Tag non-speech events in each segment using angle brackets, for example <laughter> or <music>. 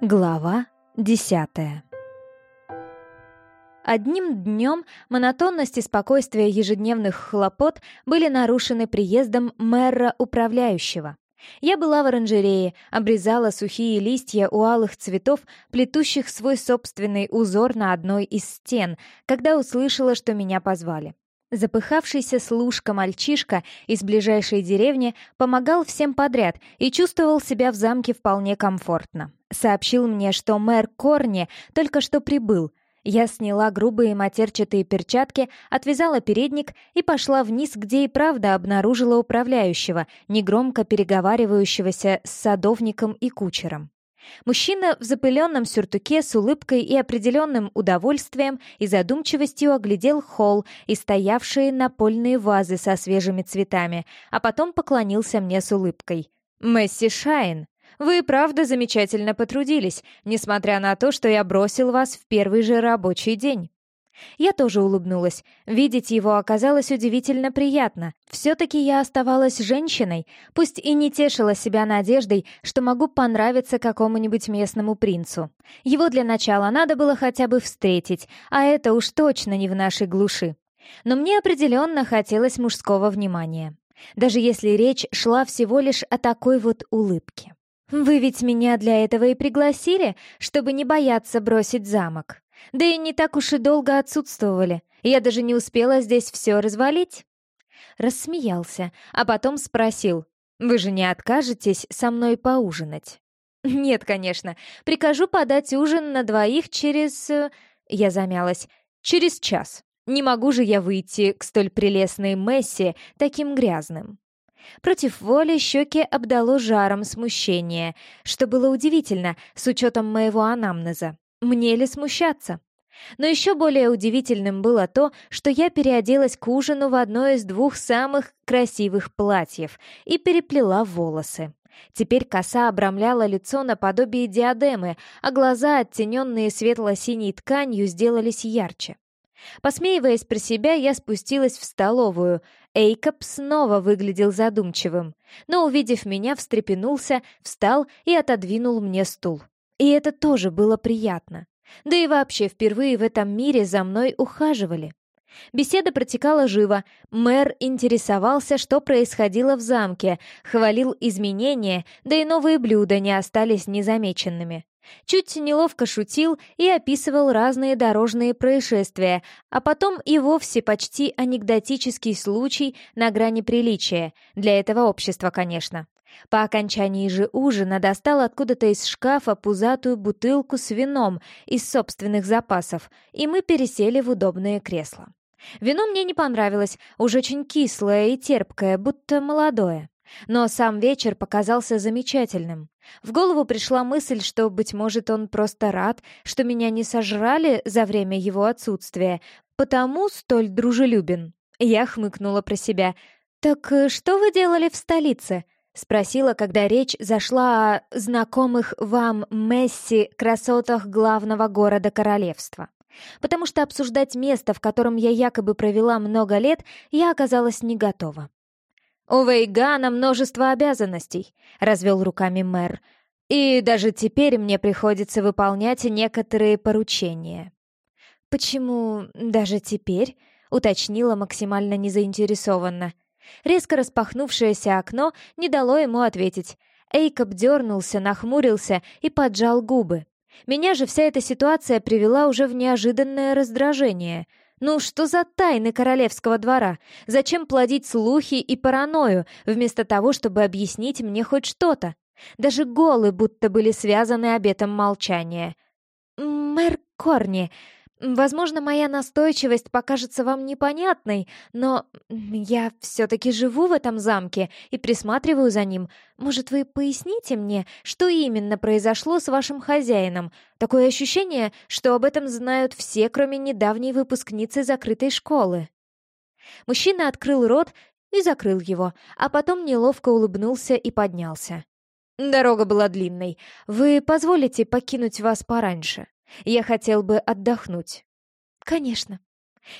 Глава десятая Одним днем монотонность и спокойствие ежедневных хлопот были нарушены приездом мэра управляющего. Я была в оранжерее, обрезала сухие листья у алых цветов, плетущих свой собственный узор на одной из стен, когда услышала, что меня позвали. Запыхавшийся служка-мальчишка из ближайшей деревни помогал всем подряд и чувствовал себя в замке вполне комфортно. Сообщил мне, что мэр Корни только что прибыл. Я сняла грубые матерчатые перчатки, отвязала передник и пошла вниз, где и правда обнаружила управляющего, негромко переговаривающегося с садовником и кучером. Мужчина в запыленном сюртуке с улыбкой и определенным удовольствием и задумчивостью оглядел холл и стоявшие напольные вазы со свежими цветами, а потом поклонился мне с улыбкой. «Месси Шайн, вы правда замечательно потрудились, несмотря на то, что я бросил вас в первый же рабочий день». Я тоже улыбнулась. Видеть его оказалось удивительно приятно. Все-таки я оставалась женщиной, пусть и не тешила себя надеждой, что могу понравиться какому-нибудь местному принцу. Его для начала надо было хотя бы встретить, а это уж точно не в нашей глуши. Но мне определенно хотелось мужского внимания. Даже если речь шла всего лишь о такой вот улыбке. «Вы ведь меня для этого и пригласили, чтобы не бояться бросить замок», да и не так уж и долго отсутствовали. Я даже не успела здесь все развалить. Рассмеялся, а потом спросил, «Вы же не откажетесь со мной поужинать?» «Нет, конечно. Прикажу подать ужин на двоих через...» э, Я замялась. «Через час. Не могу же я выйти к столь прелестной Месси таким грязным». Против воли щеки обдало жаром смущения, что было удивительно с учетом моего анамнеза. Мне ли смущаться? Но еще более удивительным было то, что я переоделась к ужину в одно из двух самых красивых платьев и переплела волосы. Теперь коса обрамляла лицо наподобие диадемы, а глаза, оттененные светло-синей тканью, сделались ярче. Посмеиваясь про себя, я спустилась в столовую. Эйкоп снова выглядел задумчивым, но, увидев меня, встрепенулся, встал и отодвинул мне стул. И это тоже было приятно. Да и вообще впервые в этом мире за мной ухаживали. Беседа протекала живо. Мэр интересовался, что происходило в замке, хвалил изменения, да и новые блюда не остались незамеченными. Чуть неловко шутил и описывал разные дорожные происшествия, а потом и вовсе почти анекдотический случай на грани приличия, для этого общества, конечно. По окончании же ужина достал откуда-то из шкафа пузатую бутылку с вином из собственных запасов, и мы пересели в удобные кресла. Вино мне не понравилось, уж очень кислое и терпкое, будто молодое. Но сам вечер показался замечательным. В голову пришла мысль, что, быть может, он просто рад, что меня не сожрали за время его отсутствия, потому столь дружелюбен. Я хмыкнула про себя. «Так э, что вы делали в столице?» Спросила, когда речь зашла о знакомых вам Месси красотах главного города королевства. Потому что обсуждать место, в котором я якобы провела много лет, я оказалась не готова. «У Вейгана множество обязанностей», — развел руками мэр. «И даже теперь мне приходится выполнять некоторые поручения». «Почему даже теперь?» — уточнила максимально незаинтересованно. Резко распахнувшееся окно не дало ему ответить. Эйкоп дернулся, нахмурился и поджал губы. Меня же вся эта ситуация привела уже в неожиданное раздражение. Ну что за тайны королевского двора? Зачем плодить слухи и паранойю, вместо того, чтобы объяснить мне хоть что-то? Даже голы будто были связаны обетом молчания. «Мэр Корни», Возможно, моя настойчивость покажется вам непонятной, но я все-таки живу в этом замке и присматриваю за ним. Может, вы поясните мне, что именно произошло с вашим хозяином? Такое ощущение, что об этом знают все, кроме недавней выпускницы закрытой школы». Мужчина открыл рот и закрыл его, а потом неловко улыбнулся и поднялся. «Дорога была длинной. Вы позволите покинуть вас пораньше?» Я хотел бы отдохнуть». «Конечно».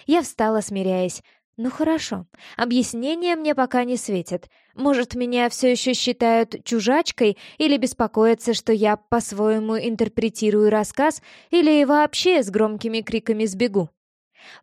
Я встала, смиряясь. Ну хорошо, объяснения мне пока не светят. Может, меня все еще считают чужачкой или беспокоятся, что я по-своему интерпретирую рассказ или вообще с громкими криками сбегу.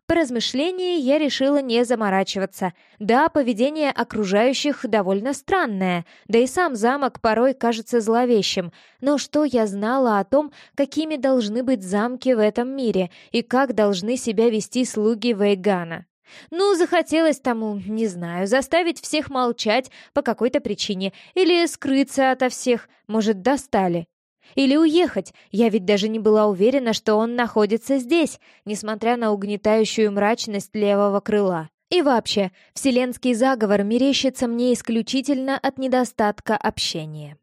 По размышлении я решила не заморачиваться. Да, поведение окружающих довольно странное, да и сам замок порой кажется зловещим. Но что я знала о том, какими должны быть замки в этом мире и как должны себя вести слуги Вейгана? Ну, захотелось тому, не знаю, заставить всех молчать по какой-то причине или скрыться ото всех, может, достали. Или уехать, я ведь даже не была уверена, что он находится здесь, несмотря на угнетающую мрачность левого крыла. И вообще, вселенский заговор мерещится мне исключительно от недостатка общения.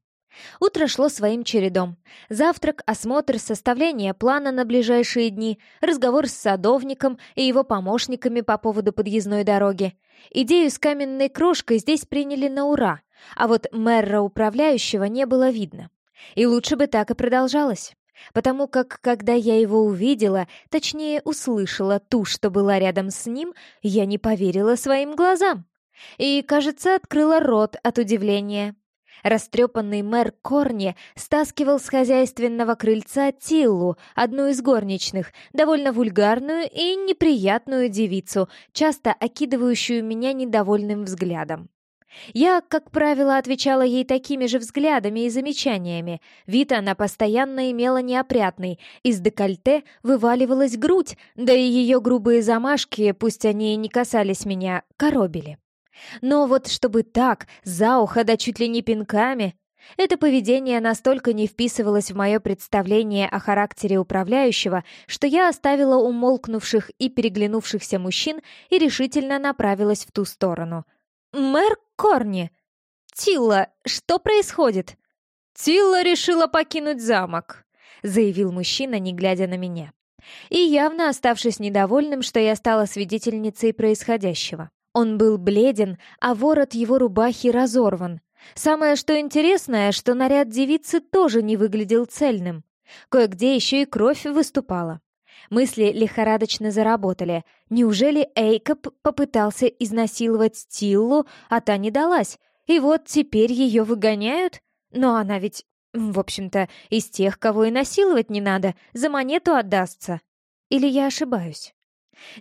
Утро шло своим чередом. Завтрак, осмотр, составление плана на ближайшие дни, разговор с садовником и его помощниками по поводу подъездной дороги. Идею с каменной крошкой здесь приняли на ура, а вот мэра управляющего не было видно. И лучше бы так и продолжалось. Потому как, когда я его увидела, точнее услышала ту, что была рядом с ним, я не поверила своим глазам. И, кажется, открыла рот от удивления. Растрепанный мэр Корни стаскивал с хозяйственного крыльца Тиллу, одну из горничных, довольно вульгарную и неприятную девицу, часто окидывающую меня недовольным взглядом. Я, как правило, отвечала ей такими же взглядами и замечаниями. Вид она постоянно имела неопрятный, из декольте вываливалась грудь, да и ее грубые замашки, пусть они и не касались меня, коробили. Но вот чтобы так, за ухо да чуть ли не пинками... Это поведение настолько не вписывалось в мое представление о характере управляющего, что я оставила умолкнувших и переглянувшихся мужчин и решительно направилась в ту сторону. «Мэр Корни! Тилла, что происходит?» «Тилла решила покинуть замок», — заявил мужчина, не глядя на меня. И явно оставшись недовольным, что я стала свидетельницей происходящего. Он был бледен, а ворот его рубахи разорван. Самое что интересное, что наряд девицы тоже не выглядел цельным. Кое-где еще и кровь выступала. Мысли лихорадочно заработали. Неужели Эйкоп попытался изнасиловать Тиллу, а та не далась? И вот теперь ее выгоняют? Но она ведь, в общем-то, из тех, кого и насиловать не надо, за монету отдастся. Или я ошибаюсь?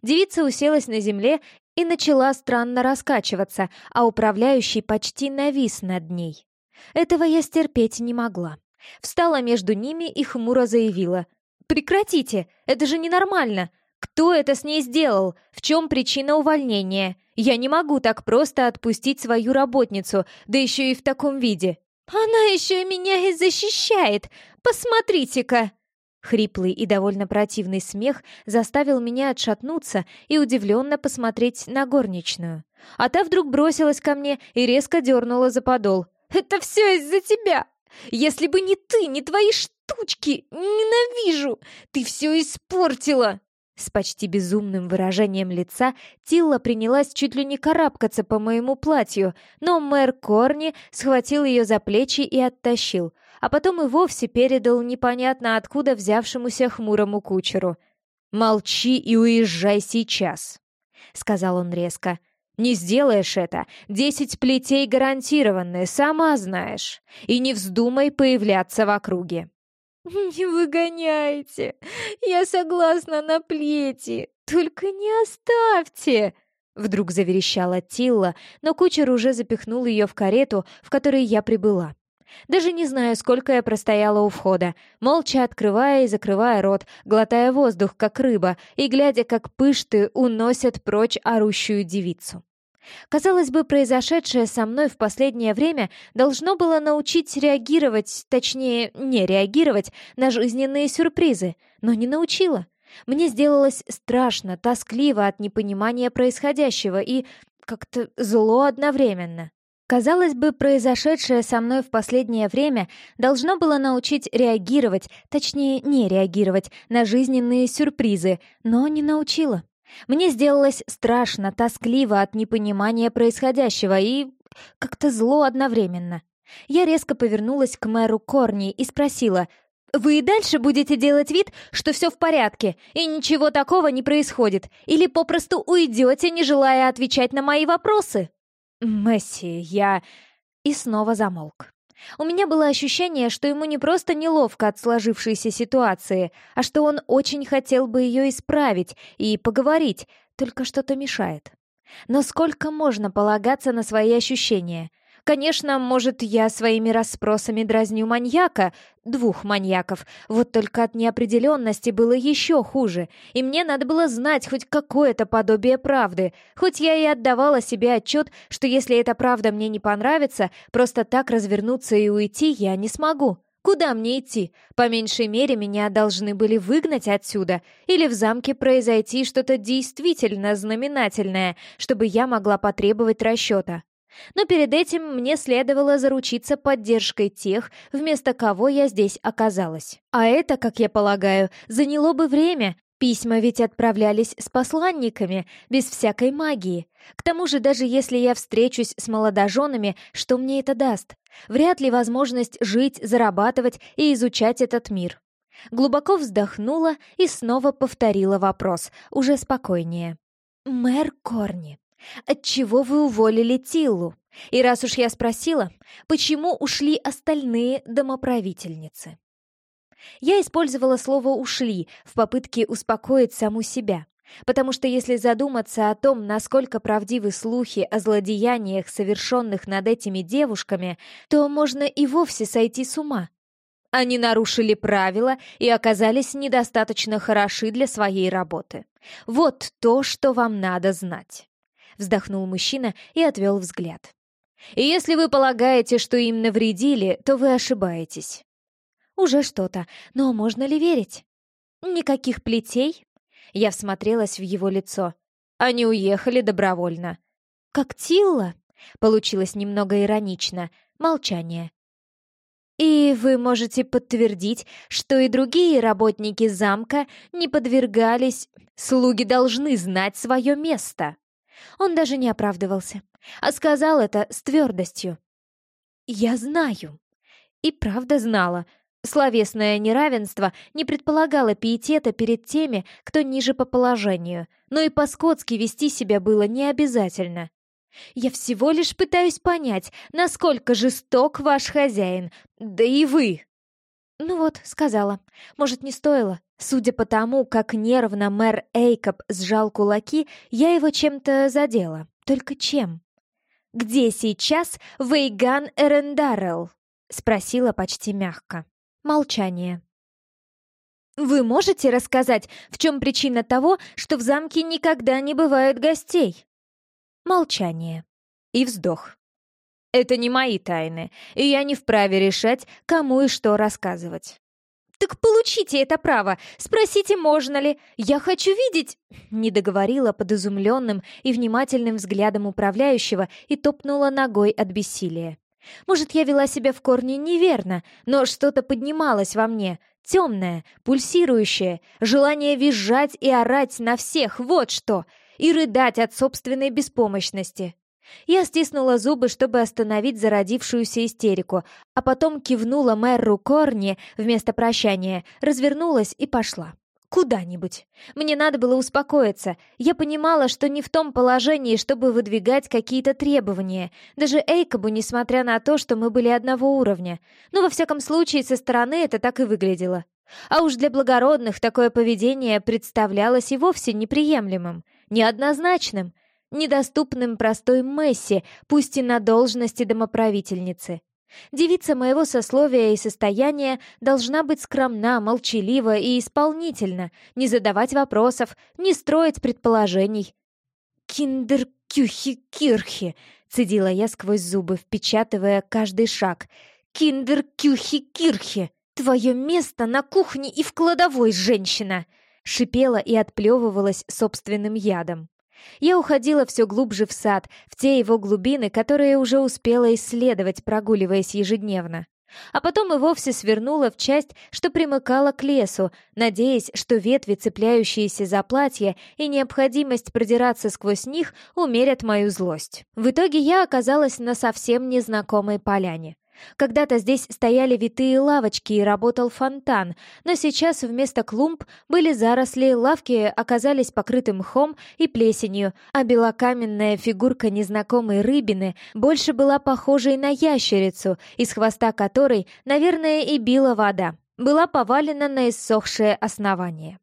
Девица уселась на земле и начала странно раскачиваться, а управляющий почти навис над ней. Этого я стерпеть не могла. Встала между ними и хмуро заявила. «Прекратите! Это же ненормально! Кто это с ней сделал? В чем причина увольнения? Я не могу так просто отпустить свою работницу, да еще и в таком виде!» «Она еще меня и защищает! Посмотрите-ка!» Хриплый и довольно противный смех заставил меня отшатнуться и удивленно посмотреть на горничную. А та вдруг бросилась ко мне и резко дернула за подол. «Это все из-за тебя! Если бы не ты, не твои штучки! Ненавижу! Ты все испортила!» С почти безумным выражением лица Тилла принялась чуть ли не карабкаться по моему платью, но мэр Корни схватил ее за плечи и оттащил, а потом и вовсе передал непонятно откуда взявшемуся хмурому кучеру. «Молчи и уезжай сейчас», — сказал он резко. «Не сделаешь это, десять плетей гарантированные, сама знаешь, и не вздумай появляться в округе». <laughs> «Не выгоняйте! Я согласна на плети! Только не оставьте!» Вдруг заверещала Тилла, но кучер уже запихнул ее в карету, в которой я прибыла. Даже не знаю, сколько я простояла у входа, молча открывая и закрывая рот, глотая воздух, как рыба, и глядя, как пышты уносят прочь орущую девицу. Казалось бы, произошедшее со мной в последнее время должно было научить реагировать, точнее, не реагировать на жизненные сюрпризы, но не научило. Мне сделалось страшно, тоскливо от непонимания происходящего и как-то зло одновременно. Казалось бы, произошедшее со мной в последнее время должно было научить реагировать, точнее, не реагировать на жизненные сюрпризы, но не научило. Мне сделалось страшно, тоскливо от непонимания происходящего и как-то зло одновременно. Я резко повернулась к мэру Корни и спросила, Вы и дальше будете делать вид, что все в порядке, и ничего такого не происходит, или попросту уйдете, не желая отвечать на мои вопросы?» «Месси, я...» И снова замолк. У меня было ощущение, что ему не просто неловко от сложившейся ситуации, а что он очень хотел бы ее исправить и поговорить, только что-то мешает. Но сколько можно полагаться на свои ощущения? Конечно, может, я своими расспросами дразню маньяка, двух маньяков, вот только от неопределенности было еще хуже, и мне надо было знать хоть какое-то подобие правды, хоть я и отдавала себе отчет, что если эта правда мне не понравится, просто так развернуться и уйти я не смогу. Куда мне идти? По меньшей мере, меня должны были выгнать отсюда. Или в замке произойти что-то действительно знаменательное, чтобы я могла потребовать расчета. Но перед этим мне следовало заручиться поддержкой тех, вместо кого я здесь оказалась. А это, как я полагаю, заняло бы время. Письма ведь отправлялись с посланниками, без всякой магии. К тому же, даже если я встречусь с молодоженами, что мне это даст? Вряд ли возможность жить, зарабатывать и изучать этот мир. Глубоко вздохнула и снова повторила вопрос, уже спокойнее. «Мэр Корни, отчего вы уволили Тиллу? И раз уж я спросила, почему ушли остальные домоправительницы?» Я использовала слово «ушли» в попытке успокоить саму себя. Потому что если задуматься о том, насколько правдивы слухи о злодеяниях, совершенных над этими девушками, то можно и вовсе сойти с ума. Они нарушили правила и оказались недостаточно хороши для своей работы. Вот то, что вам надо знать. Вздохнул мужчина и отвел взгляд. И если вы полагаете, что им навредили, то вы ошибаетесь. Уже что-то, но можно ли верить? Никаких плетей? Я всмотрелась в его лицо. Они уехали добровольно. «Как Тилла?» Получилось немного иронично. Молчание. «И вы можете подтвердить, что и другие работники замка не подвергались... Слуги должны знать свое место!» Он даже не оправдывался, а сказал это с твердостью. «Я знаю». И правда знала — Словесное неравенство не предполагало пиетета перед теми, кто ниже по положению, но и по-скотски вести себя было не обязательно. «Я всего лишь пытаюсь понять, насколько жесток ваш хозяин, да и вы!» «Ну вот», — сказала, — «может, не стоило? Судя по тому, как нервно мэр Эйкоп сжал кулаки, я его чем-то задела. Только чем?» «Где сейчас Вейган Эрендарел?» — спросила почти мягко. Молчание. «Вы можете рассказать, в чем причина того, что в замке никогда не бывает гостей?» Молчание. И вздох. «Это не мои тайны, и я не вправе решать, кому и что рассказывать». «Так получите это право! Спросите, можно ли! Я хочу видеть!» Не договорила под изумленным и внимательным взглядом управляющего и топнула ногой от бессилия. Может, я вела себя в корне неверно, но что-то поднималось во мне, темное, пульсирующее, желание визжать и орать на всех, вот что, и рыдать от собственной беспомощности. Я стиснула зубы, чтобы остановить зародившуюся истерику, а потом кивнула мэру Корни вместо прощания, развернулась и пошла. Куда-нибудь. Мне надо было успокоиться. Я понимала, что не в том положении, чтобы выдвигать какие-то требования. Даже Эйкобу, несмотря на то, что мы были одного уровня. Но во всяком случае, со стороны это так и выглядело. А уж для благородных такое поведение представлялось и вовсе неприемлемым, неоднозначным, недоступным простой Месси, пусть и на должности домоправительницы. Девица моего сословия и состояния должна быть скромна, молчалива и исполнительна, не задавать вопросов, не строить предположений. «Киндер-кюхи-кирхи!» — цедила я сквозь зубы, впечатывая каждый шаг. «Киндер-кюхи-кирхи! Твое место на кухне и в кладовой, женщина!» Шипела и отплевывалась собственным ядом. Я уходила все глубже в сад, в те его глубины, которые уже успела исследовать, прогуливаясь ежедневно. А потом и вовсе свернула в часть, что примыкала к лесу, надеясь, что ветви, цепляющиеся за платье, и необходимость продираться сквозь них умерят мою злость. В итоге я оказалась на совсем незнакомой поляне. Когда-то здесь стояли витые лавочки и работал фонтан, но сейчас вместо клумб были заросли, лавки оказались покрыты мхом и плесенью, а белокаменная фигурка незнакомой рыбины больше была похожей на ящерицу, из хвоста которой, наверное, и била вода. Была повалена на иссохшее основание.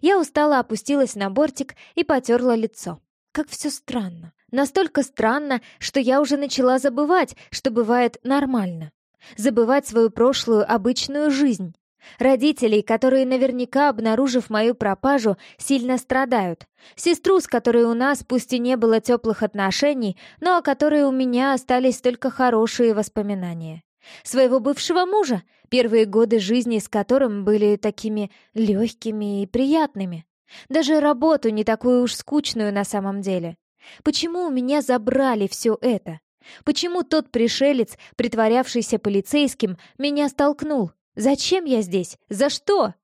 Я устало опустилась на бортик и потерла лицо. Как все странно. Настолько странно, что я уже начала забывать, что бывает нормально. Забывать свою прошлую обычную жизнь. Родителей, которые наверняка, обнаружив мою пропажу, сильно страдают. Сестру, с которой у нас пусть и не было теплых отношений, но о которой у меня остались только хорошие воспоминания. Своего бывшего мужа, первые годы жизни с которым были такими легкими и приятными. Даже работу не такую уж скучную на самом деле. Почему у меня забрали все это? Почему тот пришелец, притворявшийся полицейским, меня столкнул? Зачем я здесь? За что?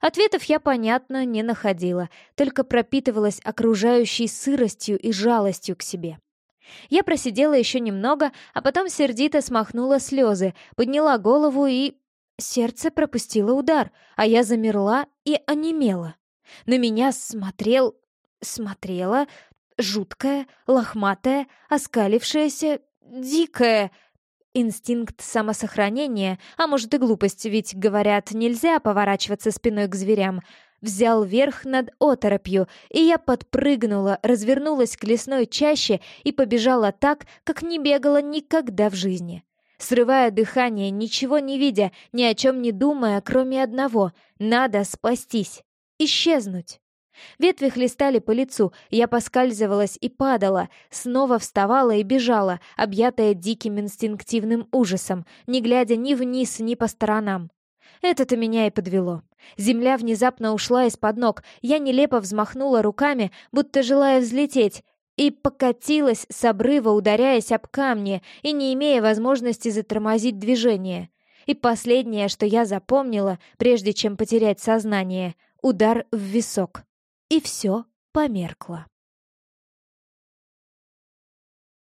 Ответов я, понятно, не находила, только пропитывалась окружающей сыростью и жалостью к себе. Я просидела еще немного, а потом сердито смахнула слезы, подняла голову и... Сердце пропустило удар, а я замерла и онемела. На меня смотрел... смотрела жуткая, лохматая, оскалившаяся, дикая... Инстинкт самосохранения, а может и глупость, ведь, говорят, нельзя поворачиваться спиной к зверям, взял верх над оторопью, и я подпрыгнула, развернулась к лесной чаще и побежала так, как не бегала никогда в жизни. Срывая дыхание, ничего не видя, ни о чем не думая, кроме одного — надо спастись, исчезнуть. Ветви хлестали по лицу, я поскальзывалась и падала, снова вставала и бежала, объятая диким инстинктивным ужасом, не глядя ни вниз, ни по сторонам. Это-то меня и подвело. Земля внезапно ушла из-под ног, я нелепо взмахнула руками, будто желая взлететь, и покатилась с обрыва, ударяясь об камни и не имея возможности затормозить движение. И последнее, что я запомнила, прежде чем потерять сознание — удар в висок и все померкло.